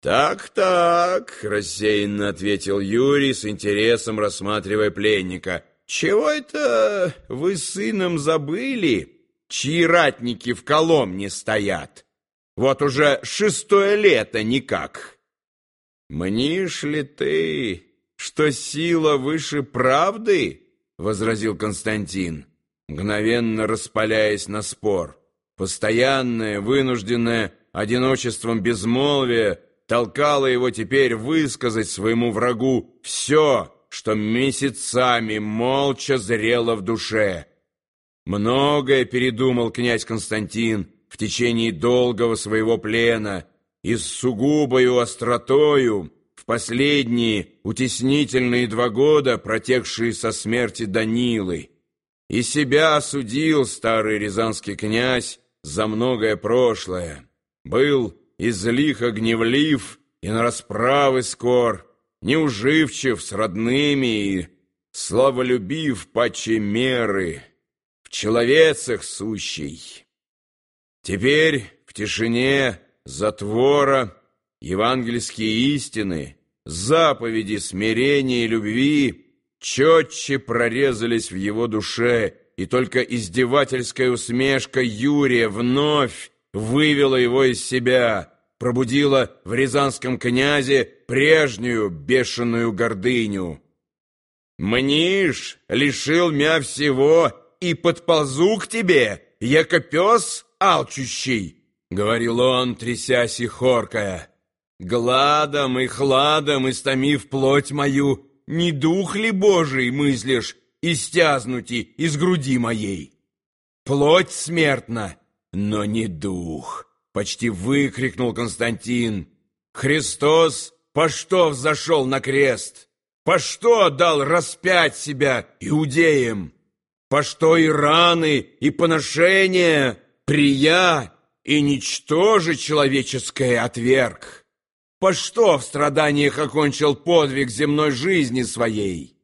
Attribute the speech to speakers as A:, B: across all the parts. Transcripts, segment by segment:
A: «Так-так», — рассеянно ответил Юрий, с интересом рассматривая пленника. «Чего это вы с сыном забыли, чьи ратники в Коломне стоят? Вот уже шестое лето никак». «Мнишь ли ты, что сила выше правды?» — возразил Константин, мгновенно распаляясь на спор. Постоянное, вынужденное одиночеством безмолвие толкало его теперь высказать своему врагу все, что месяцами молча зрело в душе. Многое передумал князь Константин в течение долгого своего плена и с сугубою остротою в последние утеснительные два года, протекшие со смерти Данилы. И себя осудил старый рязанский князь за многое прошлое. Был излихо гневлив и на расправы скор, неуживчив с родными и славолюбив паче меры, в человецах сущий. Теперь в тишине затвора евангельские истины, заповеди смирения и любви четче прорезались в его душе, и только издевательская усмешка Юрия вновь вывела его из себя, пробудила в рязанском князе прежнюю бешеную гордыню. «Мнишь, лишил мя всего и подползу к тебе, яко пес алчущий», — говорил он, трясясь и хоркая. «Гладом и хладом истомив плоть мою, не дух ли Божий мыслишь истязнути из груди моей? Плоть смертна, но не дух, почти выкрикнул Константин. Христос по что взошел на крест? По что дал распять себя иудеям? По что и раны, и поношения, прия и ничтоже человеческое отверг? По что в страданиях окончил подвиг земной жизни своей?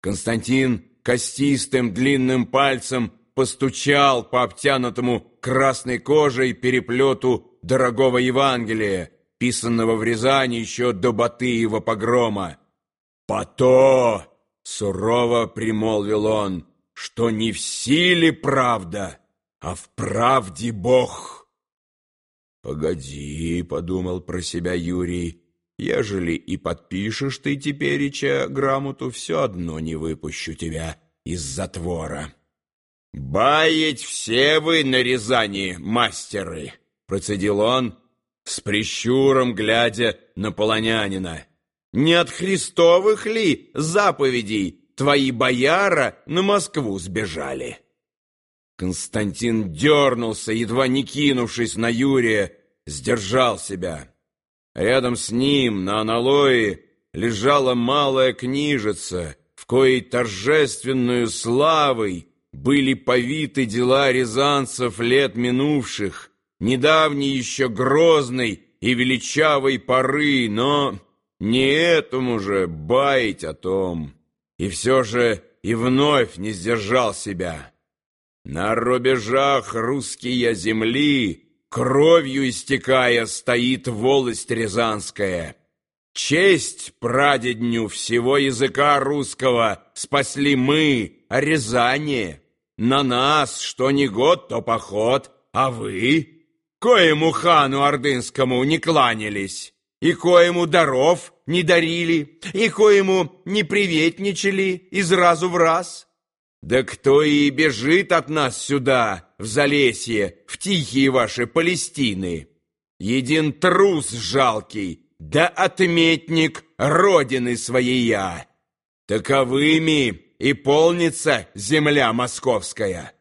A: Константин костистым длинным пальцем постучал по обтянутому красной кожей переплету дорогого Евангелия, писанного в Рязани еще до Батыева погрома. «Пото!» — сурово примолвил он, — «что не в силе правда, а в правде Бог». «Погоди», — подумал про себя Юрий, — «ежели и подпишешь ты тепереча грамоту, все одно не выпущу тебя» из затвора. «Баять все вы на Рязани, мастеры!» — процедил он, с прищуром глядя на полонянина. «Не от христовых ли заповедей твои бояра на Москву сбежали?» Константин дернулся, едва не кинувшись на Юрия, сдержал себя. Рядом с ним, на аналое, лежала малая книжица — в коей торжественную славой были повиты дела рязанцев лет минувших, недавней еще грозной и величавой поры, но не этому же баять о том. И все же и вновь не сдержал себя. На рубежах русские земли, кровью истекая, стоит волость рязанская — Честь прадедню всего языка русского спасли мы, а Рязани. На нас, что не год, то поход, а вы? Коему хану ордынскому не кланялись, и коему даров не дарили, и коему не приветничали из разу в раз. Да кто и бежит от нас сюда, в Залесье, в тихие ваши Палестины? Един трус жалкий, да отметник родины своей я. Таковыми и полнится земля московская».